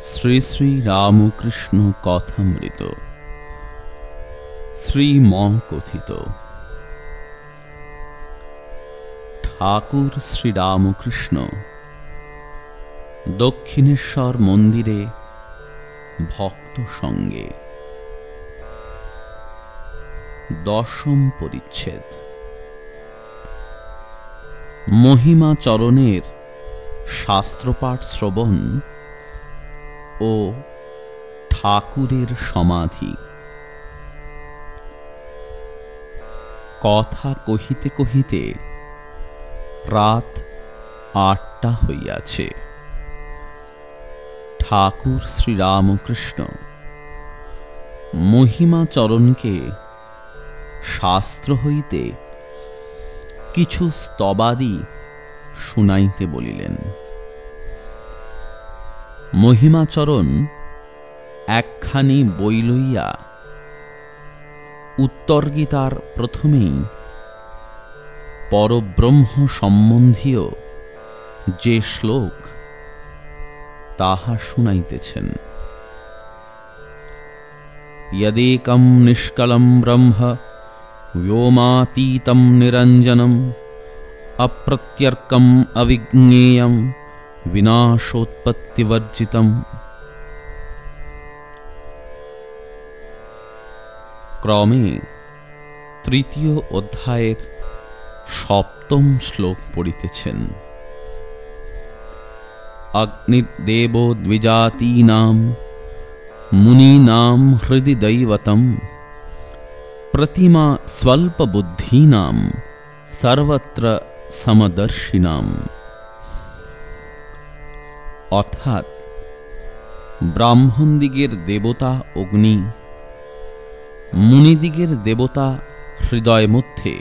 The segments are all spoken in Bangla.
শ্রী শ্রী রামকৃষ্ণ কথামৃত। শ্রীম কথিত ঠাকুর শ্রীরামকৃষ্ণ, দক্ষিণেশ্বর মন্দিরে ভক্ত সঙ্গে। দশম পরিচ্ছেদ। মহিমা চরণের শাস্ত্রপাঠ শ্রবণ ও ঠাকুরের সমাধি। কথা কহিতে কহিতে রাত আটটা হইয়াছে। ঠাকুর শ্রীরামকৃষ্ণ মহিমাচরণকে শাস্ত্র হইতে কিছু স্তবাদি শুনাইতে বলিলেন। মহিমাচরণ একখানি বই লইয়া উত্তর গীতার প্রথমেই পরব্রহ্ম সম্বন্ধীয় যে শ্লোক তাহা শুনাইতেছেন यदेकं निष्कलं ब्रह्म व्योमातीतं निरञ्जनम् अप्रत्यर्कम् अविज्ञेयं विनाशोत्पत्तिवर्जितम् ক্রমে তৃতীয় অধ্যায়ের সপ্তম শ্লোক পড়িতেছেন অগ্নিদেব দ্বিজাতীনাম মুনীনাম হৃদি দৈবতম প্রতিমা স্বল্পবুদ্ধীনাম সর্বত্র সমদর্শিনাম অর্থাৎ ব্রাহ্মণদিগের দেবতা অগ্নি, মুনিদিগের দেবতা হৃদয় মধ্যে,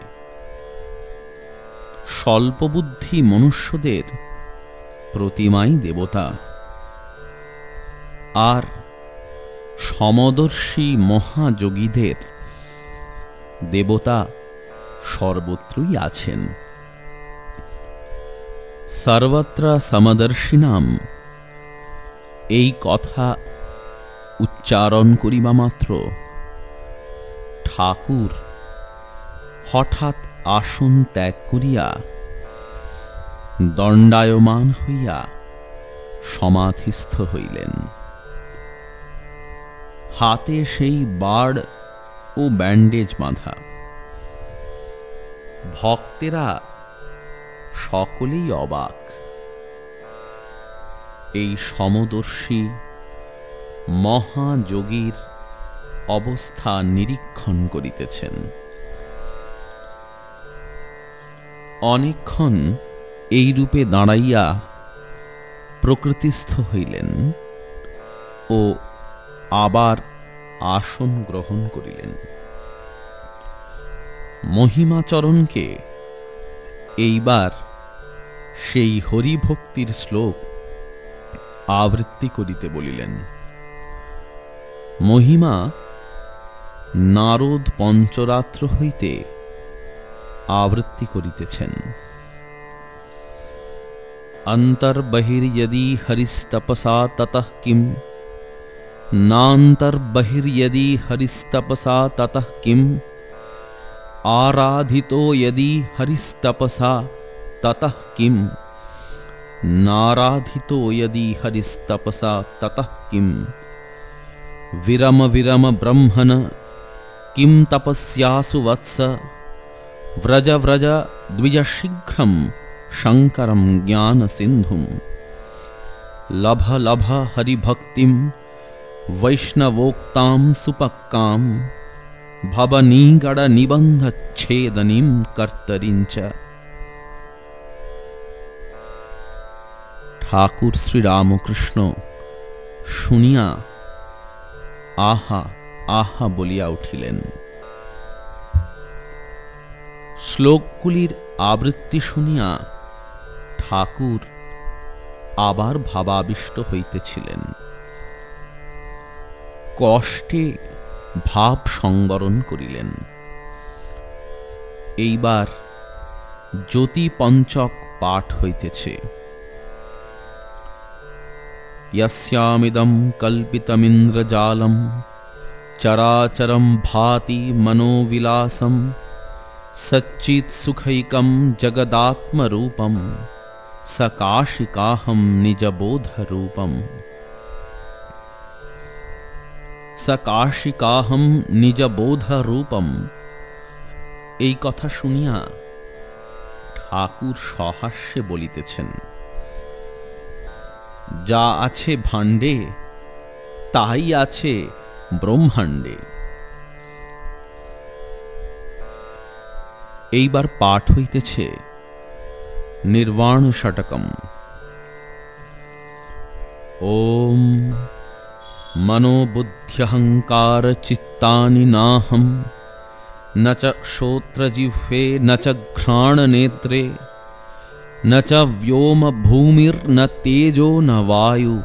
স্বল্পবুদ্ধি মনুষ্যদের প্রতিমাই দেবতা। আর সমদর্শী মহাযোগীদের দেবতা সর্বত্রই আছেন। সর্বত্র সমদর্শিনাম এই কথা উচ্চারণ করিবা মাত্র। ঠাকুর হঠাৎ আসন ত্যাগ করিয়া দণ্ডায়মান হইয়া সমাধিস্থ হইলেন। হাতে সেই বাড় ও ব্যান্ডেজ বাঁধা। ভক্তেরা সকলেই অবাক। এই সমদর্শী মহাযোগীর অবস্থা নিরীক্ষণ করিতেছেন। অনেকক্ষণ এই রূপে দাঁড়াইয়া প্রকৃতিস্থ হইলেন ও আবার আসন গ্রহণ করিলেন। মহিমাচরণকে এইবার সেই হরিভক্তির শ্লোক আবৃত্তি করিতে বলিলেন মহিমা নারদ পঞ্চরাত্র হইতে আবৃত্তি করিতেছেন অন্তর্বহির্যদি হরিস্তপসা ততঃ কিম नान्तर्बहिर्यदि हरिस्तपसा ततः किम् आराधितो यदि हरिस्तपसा ततः किम् नाराधितो यदि हरिस्तपसा ततः किम्? विरम विरम ब्रह्मण किं तपस्यासु वत्स? व्रज व्रज द्विजशीघ्रं शङ्करं ज्ञानसिन्धुं। लभ लभ हरिभक्तिं वैष्णवोक्तां सुपक्कां भवनीगडनिबन्धच्छेदनीं कर्तरीञ्च ঠাকুর শ্রীরামকৃষ্ণ শুনিয়া আহা আহা বলিয়া উঠিলেন। শ্লোকগুলির আবৃত্তি শুনিয়া ঠাকুর আবার ভাবাবিষ্ট হইতেছিলেন। কষ্টে ভাব সংবরণ করিলেন। এইবার জ্যোতি পঞ্চক পাঠ হইতেছে। यस्यामिदं कल्पितमिन्द्रजालं चराचरं भाति मनोविलासं सच्चित्सुखैकं जगदात्मरूपं सकाशिकाहं निजबोधरूपम् সকাশিকাহম নিজ বোধরূপম এই কথা শুনিয়া ঠাকুর সহাস্যে বলিতেছেন যা আছে ভাণ্ডে তাই আছে ব্রহ্মাণ্ডে এইবার পাঠ হইতেছে নির্বাণ ষটকম ওম मनोबुद्ध्यहङ्कारचित्तानि नाहं न च श्रोत्रजिह्वे न च घ्राणनेत्रे न च व्योमभूमिर्न तेजो न वायु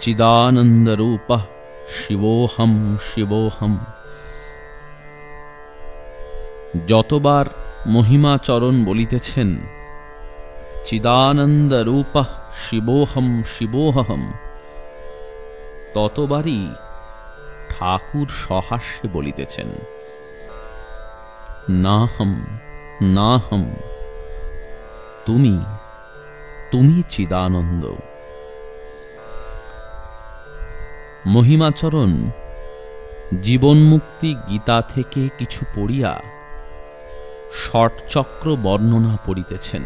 चिदानन्दरूपः শিবোহম শিবোহম যতবার মহিমাচরণ বলিতেছেন চিদানন্দ রূপ শিবোহম শিবোহম ততবারই ঠাকুর সহাস্যে বলিতেছেন নাহম নাহম তুমি তুমি চিদানন্দ। মহিমাচরণ, জীবনমুক্তি গীতা থেকে কিছু পড়িয়া ষটচক্র বর্ণনা পড়িতেছেন।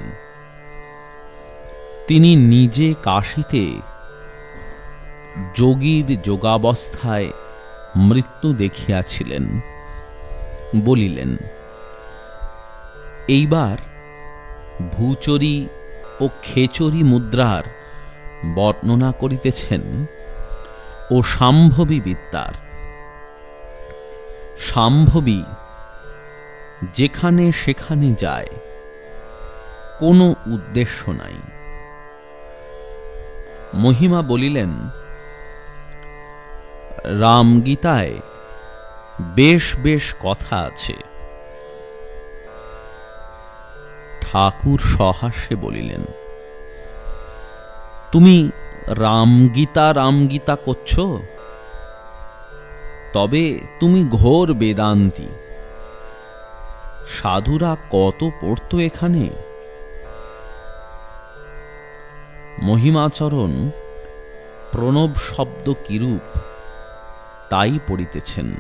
তিনি নিজে কাশিতে যোগীর যোগাবস্থায় মৃত্যু দেখিয়াছিলেন, বলিলেন, এইবার ভূচরি ও খেচরি মুদ্রার বর্ণনা করিতেছেন ও সাম্ভবী বিদ্যার। সাম্ভবী যেখানে সেখানে যায়, কোনো উদ্দেশ্য নাই। মহিমা বলিলেন, রামগীতায় বেশ বেশ কথা আছে। ঠাকুর সহাস্যে বলিলেন, তুমি রামগীতা রামগীতা করছ? তবে তুমি ঘোর বেদান্তি। সাধুরা কত পড়ত এখানে? মহিমাচরণ, প্রণব শব্দ কিরূপ তাই পড়িতেছেন।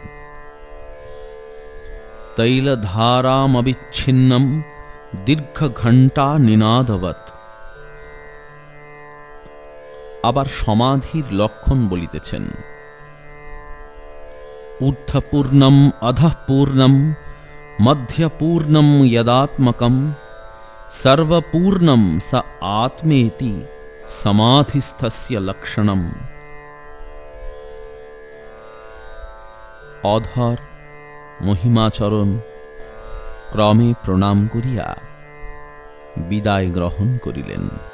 তৈলধারামবিচ্ছিন্নম দীর্ঘ ঘণ্টা নিনাদবৎ। আবার সমাধির লক্ষণ বলিতেছেন। ঊর্ধ্বপূর্ণম, অধঃপূর্ণম, মধ্যপূর্ণম যদাত্মকম, সর্বপূর্ণম স আত্মেতি সমাধিস্থস্য লক্ষণম। অধর, মহিমাচরণ ক্রমে প্রণাম করিয়া বিদায় গ্রহণ করিলেন।